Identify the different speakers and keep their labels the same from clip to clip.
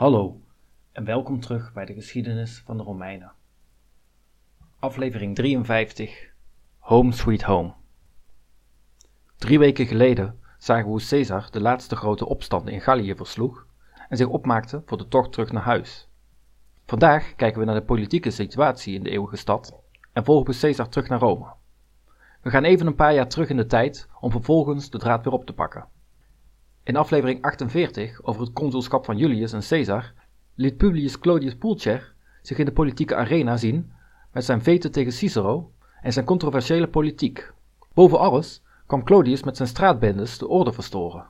Speaker 1: Hallo en welkom terug bij de geschiedenis van de Romeinen. Aflevering 53 Home Sweet Home. Drie weken geleden zagen we hoe Caesar de laatste grote opstand in Gallië versloeg en zich opmaakte voor de tocht terug naar huis. Vandaag kijken we naar de politieke situatie in de eeuwige stad en volgen we Caesar terug naar Rome. We gaan even een paar jaar terug in de tijd om vervolgens de draad weer op te pakken. In aflevering 48 over het consulschap van Julius en Caesar liet Publius Clodius Pulcher zich in de politieke arena zien met zijn veten tegen Cicero en zijn controversiële politiek. Boven alles kwam Clodius met zijn straatbendes de orde verstoren.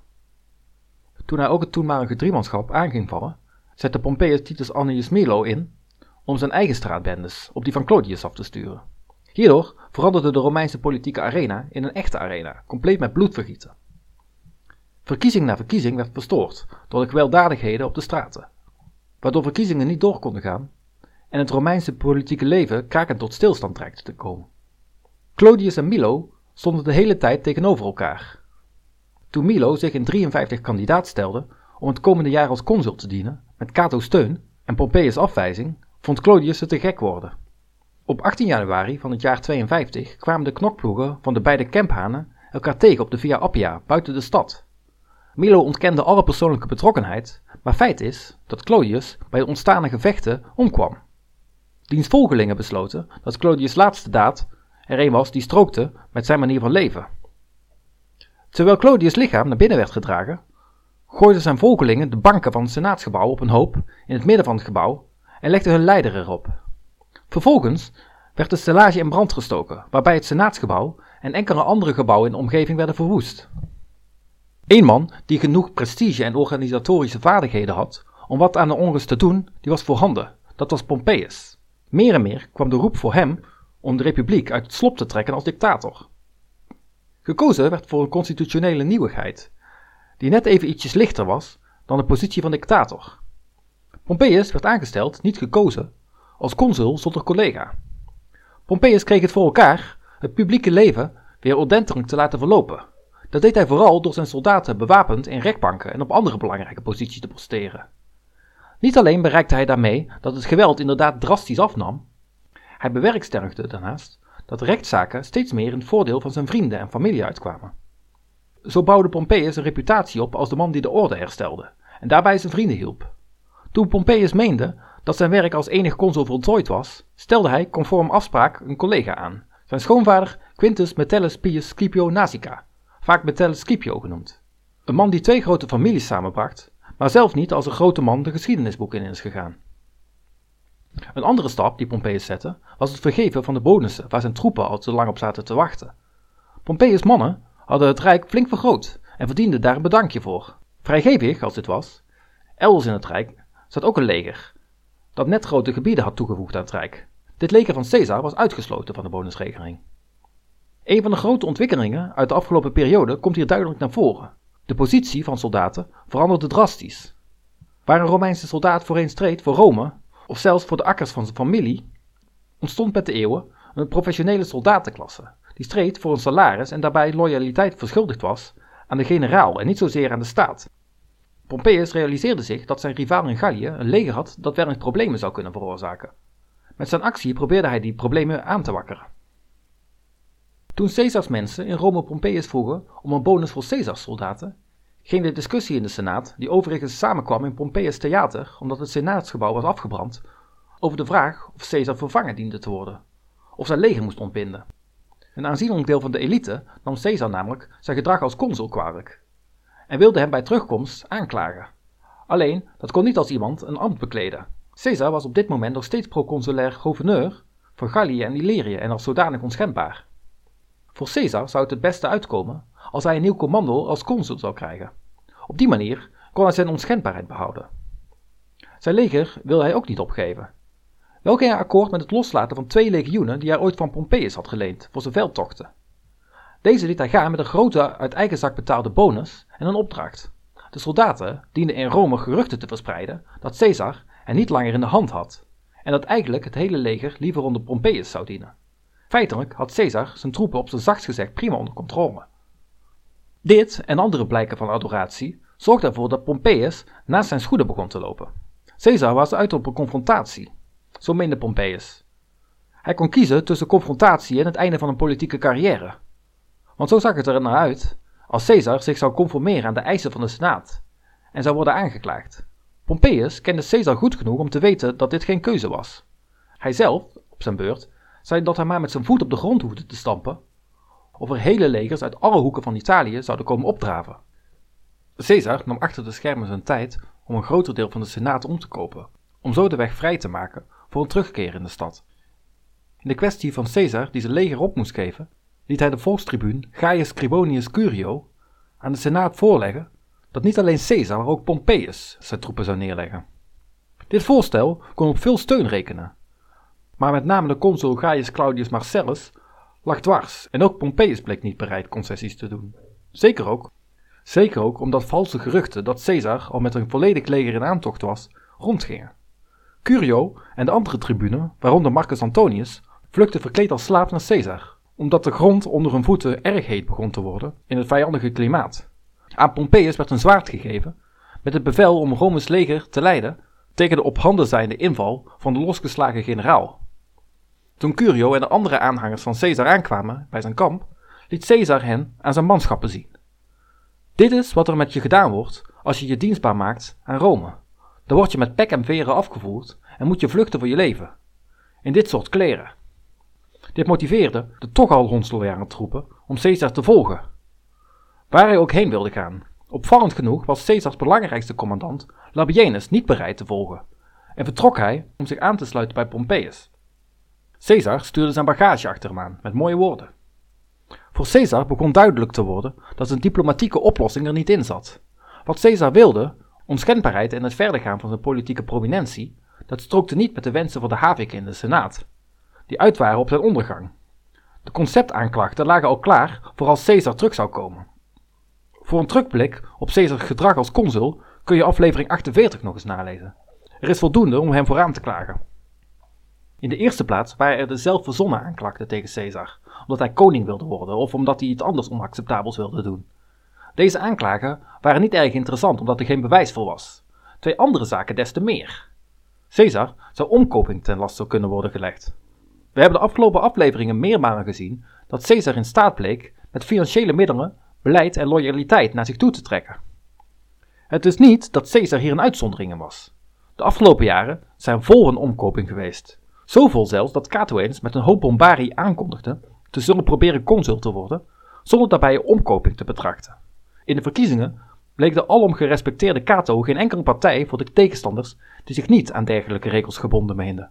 Speaker 1: Toen hij ook het toenmalige driemanschap aan ging vallen, zette Pompeius Titus Annius Milo in om zijn eigen straatbendes op die van Clodius af te sturen. Hierdoor veranderde de Romeinse politieke arena in een echte arena, compleet met bloedvergieten. Verkiezing na verkiezing werd verstoord door de gewelddadigheden op de straten, waardoor verkiezingen niet door konden gaan en het Romeinse politieke leven krakend tot stilstand dreigde te komen. Clodius en Milo stonden de hele tijd tegenover elkaar. Toen Milo zich in 53 kandidaat stelde om het komende jaar als consul te dienen, met Cato's steun en Pompeius' afwijzing, vond Clodius het te gek worden. Op 18 januari van het jaar 52 kwamen de knokploegen van de beide kemphanen elkaar tegen op de Via Appia buiten de stad. Milo ontkende alle persoonlijke betrokkenheid, maar feit is dat Clodius bij de ontstane gevechten omkwam. Diens volgelingen besloten dat Clodius' laatste daad er een was die strookte met zijn manier van leven. Terwijl Clodius' lichaam naar binnen werd gedragen, gooiden zijn volgelingen de banken van het senaatsgebouw op een hoop in het midden van het gebouw en legden hun leider erop. Vervolgens werd de stellage in brand gestoken, waarbij het senaatsgebouw en enkele andere gebouwen in de omgeving werden verwoest. Eén man die genoeg prestige en organisatorische vaardigheden had om wat aan de onrust te doen, die was voorhanden. Dat was Pompeius. Meer en meer kwam de roep voor hem om de republiek uit het slop te trekken als dictator. Gekozen werd voor een constitutionele nieuwigheid, die net even ietsjes lichter was dan de positie van dictator. Pompeius werd aangesteld, niet gekozen, als consul zonder collega. Pompeius kreeg het voor elkaar het publieke leven weer ordentelijk te laten verlopen. Dat deed hij vooral door zijn soldaten bewapend in rekbanken en op andere belangrijke posities te posteren. Niet alleen bereikte hij daarmee dat het geweld inderdaad drastisch afnam, hij bewerkstelligde daarnaast dat rechtszaken steeds meer in het voordeel van zijn vrienden en familie uitkwamen. Zo bouwde Pompeius een reputatie op als de man die de orde herstelde en daarbij zijn vrienden hielp. Toen Pompeius meende dat zijn werk als enig consul voltooid was, stelde hij conform afspraak een collega aan, zijn schoonvader Quintus Metellus Pius Scipio Nasica, vaak Metellus Scipio genoemd. Een man die twee grote families samenbracht, maar zelf niet als een grote man de geschiedenisboeken in is gegaan. Een andere stap die Pompeius zette, was het vergeven van de bonussen waar zijn troepen al te lang op zaten te wachten. Pompeius' mannen hadden het rijk flink vergroot en verdienden daar een bedankje voor. Vrijgevig als dit was, elders in het rijk zat ook een leger, dat net grote gebieden had toegevoegd aan het rijk. Dit leger van Caesar was uitgesloten van de bonusregeling. Een van de grote ontwikkelingen uit de afgelopen periode komt hier duidelijk naar voren. De positie van soldaten veranderde drastisch. Waar een Romeinse soldaat voorheen streed voor Rome, of zelfs voor de akkers van zijn familie, ontstond met de eeuwen een professionele soldatenklasse, die streed voor een salaris en daarbij loyaliteit verschuldigd was aan de generaal en niet zozeer aan de staat. Pompeius realiseerde zich dat zijn rivaal in Gallië een leger had dat wel eens problemen zou kunnen veroorzaken. Met zijn actie probeerde hij die problemen aan te wakkeren. Toen Caesars mensen in Rome Pompeius vroegen om een bonus voor Caesars soldaten, ging de discussie in de Senaat, die overigens samenkwam in Pompeius Theater omdat het Senaatsgebouw was afgebrand, over de vraag of Caesar vervangen diende te worden, of zijn leger moest ontbinden. Een aanzienlijk deel van de elite nam Caesar namelijk zijn gedrag als consul kwalijk en wilde hem bij terugkomst aanklagen. Alleen, dat kon niet als iemand een ambt bekleden. Caesar was op dit moment nog steeds proconsulair gouverneur voor Gallië en Illyrië en als zodanig onschendbaar. Voor Caesar zou het het beste uitkomen als hij een nieuw commando als consul zou krijgen. Op die manier kon hij zijn onschendbaarheid behouden. Zijn leger wilde hij ook niet opgeven. Wel ging hij akkoord met het loslaten van twee legioenen die hij ooit van Pompeius had geleend voor zijn veldtochten. Deze liet hij gaan met een grote uit eigen zak betaalde bonus en een opdracht. De soldaten dienden in Rome geruchten te verspreiden dat Caesar hen niet langer in de hand had en dat eigenlijk het hele leger liever onder Pompeius zou dienen. Feitelijk had Caesar zijn troepen op zijn zachtst gezegd prima onder controle. Dit en andere blijken van adoratie zorgden ervoor dat Pompeius naast zijn schoenen begon te lopen. Caesar was uit op een confrontatie, zo meende Pompeius. Hij kon kiezen tussen confrontatie en het einde van een politieke carrière. Want zo zag het er naar uit als Caesar zich zou conformeren aan de eisen van de Senaat en zou worden aangeklaagd. Pompeius kende Caesar goed genoeg om te weten dat dit geen keuze was. Hij zelf, op zijn beurt, zei dat hij maar met zijn voet op de grond hoefde te stampen, of er hele legers uit alle hoeken van Italië zouden komen opdraven. Caesar nam achter de schermen zijn tijd om een groter deel van de Senaat om te kopen, om zo de weg vrij te maken voor een terugkeer in de stad. In de kwestie van Caesar die zijn leger op moest geven, liet hij de volkstribuun Gaius Scribonius Curio aan de Senaat voorleggen dat niet alleen Caesar, maar ook Pompeius zijn troepen zou neerleggen. Dit voorstel kon op veel steun rekenen, maar met name de consul Gaius Claudius Marcellus lag dwars en ook Pompeius bleek niet bereid concessies te doen. Zeker ook, zeker ook omdat valse geruchten dat Caesar al met een volledig leger in aantocht was, rondgingen. Curio en de andere tribunen, waaronder Marcus Antonius, vluchtten verkleed als slaaf naar Caesar, omdat de grond onder hun voeten erg heet begon te worden in het vijandige klimaat. Aan Pompeius werd een zwaard gegeven, met het bevel om Rome's leger te leiden tegen de op handen zijnde inval van de losgeslagen generaal. Toen Curio en de andere aanhangers van Caesar aankwamen bij zijn kamp, liet Caesar hen aan zijn manschappen zien. Dit is wat er met je gedaan wordt als je je dienstbaar maakt aan Rome. Dan word je met pek en veren afgevoerd en moet je vluchten voor je leven. In dit soort kleren. Dit motiveerde de toch al hondsloyale troepen om Caesar te volgen. Waar hij ook heen wilde gaan. Opvallend genoeg was Caesars belangrijkste commandant, Labienus, niet bereid te volgen en vertrok hij om zich aan te sluiten bij Pompeius. Caesar stuurde zijn bagage achter hem aan met mooie woorden. Voor Caesar begon duidelijk te worden dat een diplomatieke oplossing er niet in zat. Wat Caesar wilde, onschendbaarheid en het verder gaan van zijn politieke prominentie, dat strookte niet met de wensen van de Havik in de Senaat, die uit waren op zijn ondergang. De conceptaanklachten lagen al klaar voor als Caesar terug zou komen. Voor een terugblik op Caesars gedrag als consul kun je aflevering 48 nog eens nalezen. Er is voldoende om hem vooraan te klagen. In de eerste plaats waren er de zelfverzonnen aanklachten tegen Caesar, omdat hij koning wilde worden of omdat hij iets anders onacceptabels wilde doen. Deze aanklagen waren niet erg interessant omdat er geen bewijs voor was. Twee andere zaken des te meer. Caesar zou omkoping ten laste kunnen worden gelegd. We hebben de afgelopen afleveringen meermalen gezien dat Caesar in staat bleek met financiële middelen, beleid en loyaliteit naar zich toe te trekken. Het is niet dat Caesar hier een uitzondering in was. De afgelopen jaren zijn vol een omkoping geweest. Zoveel zelfs dat Cato eens met een hoop bombarie aankondigde te zullen proberen consul te worden, zonder daarbij omkoping te betrachten. In de verkiezingen bleek de alom gerespecteerde Cato geen enkele partij voor de tegenstanders die zich niet aan dergelijke regels gebonden meenden.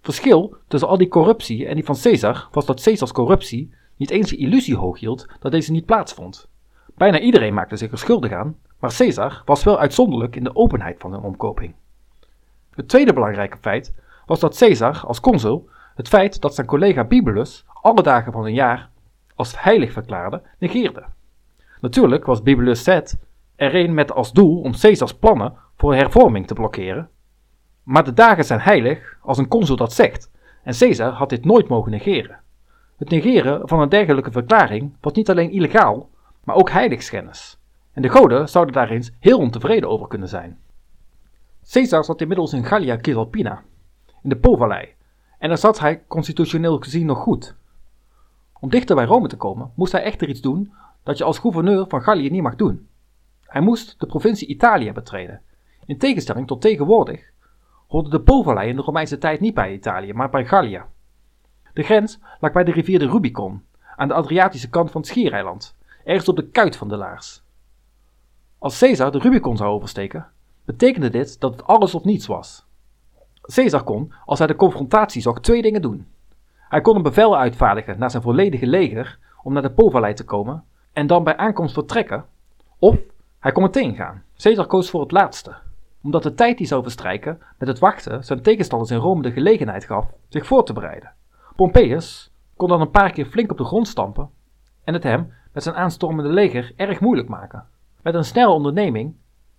Speaker 1: Verschil tussen al die corruptie en die van Caesar was dat Caesars corruptie niet eens de illusie hoog hield dat deze niet plaatsvond. Bijna iedereen maakte zich er schuldig aan, maar Caesar was wel uitzonderlijk in de openheid van zijn omkoping. Het tweede belangrijke feit was dat Caesar als consul het feit dat zijn collega Bibulus alle dagen van een jaar als heilig verklaarde, negeerde. Natuurlijk was Bibulus Zet er met als doel om Caesars plannen voor hervorming te blokkeren, maar de dagen zijn heilig als een consul dat zegt, en Caesar had dit nooit mogen negeren. Het negeren van een dergelijke verklaring was niet alleen illegaal, maar ook heiligschennis. En de goden zouden daar eens heel ontevreden over kunnen zijn. Caesar zat inmiddels in Gallia Cisalpina, in de Po-vallei, en daar zat hij constitutioneel gezien nog goed. Om dichter bij Rome te komen, moest hij echter iets doen dat je als gouverneur van Gallië niet mag doen. Hij moest de provincie Italië betreden. In tegenstelling tot tegenwoordig hoorde de Po-vallei in de Romeinse tijd niet bij Italië, maar bij Gallië. De grens lag bij de rivier de Rubicon, aan de Adriatische kant van het Schiereiland, ergens op de kuit van de Laars. Als Caesar de Rubicon zou oversteken, betekende dit dat het alles of niets was. Caesar kon, als hij de confrontatie zag, twee dingen doen. Hij kon een bevel uitvaardigen naar zijn volledige leger om naar de Po-vallei te komen en dan bij aankomst vertrekken, of hij kon meteen gaan. Caesar koos voor het laatste, omdat de tijd die zou verstrijken met het wachten zijn tegenstanders in Rome de gelegenheid gaf zich voor te bereiden. Pompeius kon dan een paar keer flink op de grond stampen en het hem met zijn aanstormende leger erg moeilijk maken. Met een snelle onderneming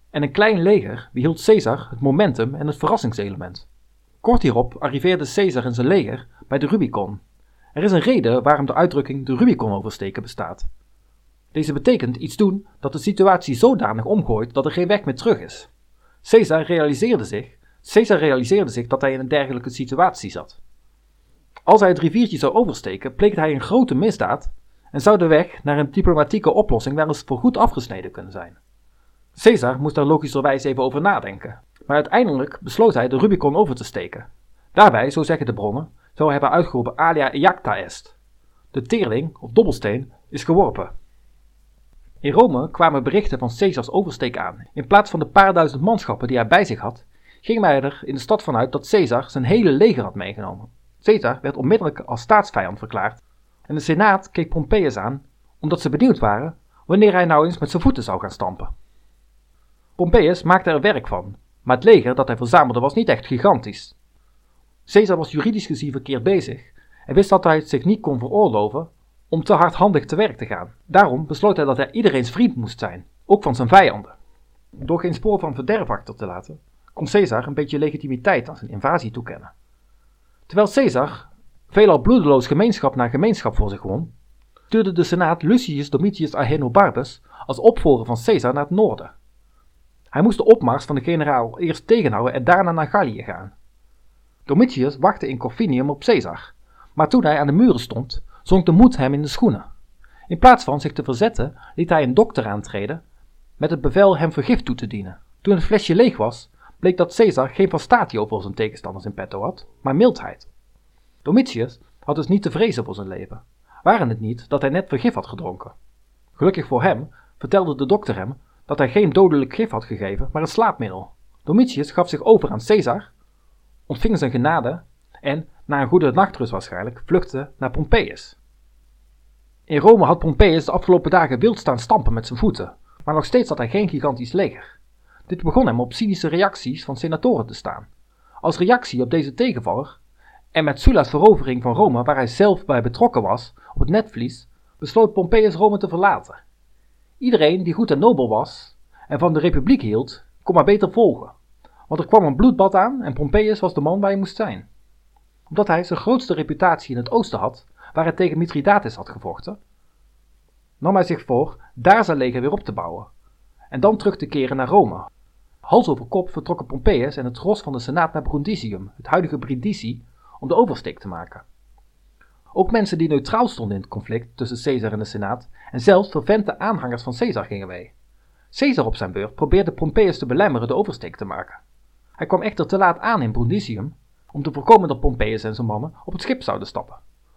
Speaker 1: en een klein leger behield Caesar het momentum en het verrassingselement. Kort hierop arriveerde Caesar en zijn leger bij de Rubicon. Er is een reden waarom de uitdrukking de Rubicon oversteken bestaat. Deze betekent iets doen dat de situatie zodanig omgooit dat er geen weg meer terug is. Caesar realiseerde zich, Caesar realiseerde zich dat hij in een dergelijke situatie zat. Als hij het riviertje zou oversteken, pleegde hij een grote misdaad en zou de weg naar een diplomatieke oplossing wel eens voorgoed afgesneden kunnen zijn. Caesar moest daar logischerwijs even over nadenken, maar uiteindelijk besloot hij de Rubicon over te steken. Daarbij, zo zeggen de bronnen, zou hij hebben uitgeroepen alia iacta est. De teerling, of dobbelsteen, is geworpen. In Rome kwamen berichten van Caesars oversteek aan. In plaats van de paar duizend manschappen die hij bij zich had, ging hij er in de stad vanuit dat Caesar zijn hele leger had meegenomen. Caesar werd onmiddellijk als staatsvijand verklaard en de Senaat keek Pompeius aan omdat ze benieuwd waren wanneer hij nou eens met zijn voeten zou gaan stampen. Pompeius maakte er werk van, maar het leger dat hij verzamelde was niet echt gigantisch. Caesar was juridisch gezien verkeerd bezig en wist dat hij het zich niet kon veroorloven om te hardhandig te werk te gaan. Daarom besloot hij dat hij iedereen's vriend moest zijn, ook van zijn vijanden. Door geen spoor van verderf achter te laten, kon Caesar een beetje legitimiteit aan zijn invasie toekennen. Terwijl Caesar veelal bloedeloos gemeenschap na gemeenschap voor zich won, stuurde de Senaat Lucius Domitius Ahenobarbus als opvolger van Caesar naar het noorden. Hij moest de opmars van de generaal eerst tegenhouden en daarna naar Gallië gaan. Domitius wachtte in Corfinium op Caesar, maar toen hij aan de muren stond, zonk de moed hem in de schoenen. In plaats van zich te verzetten, liet hij een dokter aantreden met het bevel hem vergif toe te dienen. Toen het flesje leeg was, bleek dat Caesar geen vastatio voor zijn tegenstanders in petto had, maar mildheid. Domitius had dus niet te vrezen voor zijn leven, waren het niet dat hij net vergif had gedronken. Gelukkig voor hem vertelde de dokter hem dat hij geen dodelijk gif had gegeven, maar een slaapmiddel. Domitius gaf zich over aan Caesar, ontving zijn genade en, na een goede nachtrust waarschijnlijk, vluchtte naar Pompeius. In Rome had Pompeius de afgelopen dagen wild staan stampen met zijn voeten, maar nog steeds had hij geen gigantisch leger. Dit begon hem op cynische reacties van senatoren te staan. Als reactie op deze tegenvaller, en met Sulla's verovering van Rome, waar hij zelf bij betrokken was, op het netvlies, besloot Pompeius Rome te verlaten. Iedereen die goed en nobel was en van de republiek hield, kon maar beter volgen, want er kwam een bloedbad aan en Pompeius was de man waar hij moest zijn. Omdat hij zijn grootste reputatie in het oosten had, waar hij tegen Mithridates had gevochten, nam hij zich voor daar zijn leger weer op te bouwen en dan terug te keren naar Rome. Hals over kop vertrokken Pompeius en het gros van de Senaat naar Brundisium, het huidige Brindisi, om de oversteek te maken. Ook mensen die neutraal stonden in het conflict tussen Caesar en de Senaat en zelfs fervente aanhangers van Caesar gingen mee. Caesar op zijn beurt probeerde Pompeius te belemmeren de oversteek te maken. Hij kwam echter te laat aan in Brundisium om te voorkomen dat Pompeius en zijn mannen op het schip zouden stappen.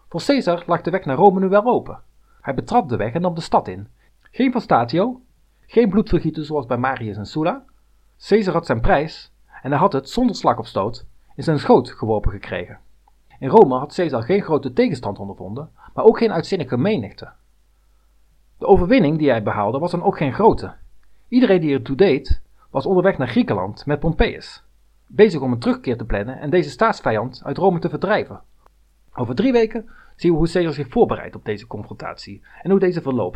Speaker 1: Voor Caesar lag de weg naar Rome nu wel open. Hij betrad de weg en nam de stad in. Geen vastatio, geen bloedvergieten zoals bij Marius en Sulla. Caesar had zijn prijs en hij had het zonder slag of stoot in zijn schoot geworpen gekregen. In Rome had Caesar geen grote tegenstand ondervonden, maar ook geen uitzinnige menigte. De overwinning die hij behaalde was dan ook geen grote. Iedereen die ertoe deed, was onderweg naar Griekenland met Pompeius, bezig om een terugkeer te plannen en deze staatsvijand uit Rome te verdrijven. Over drie weken zien we hoe Caesar zich voorbereidt op deze confrontatie en hoe deze verloopt.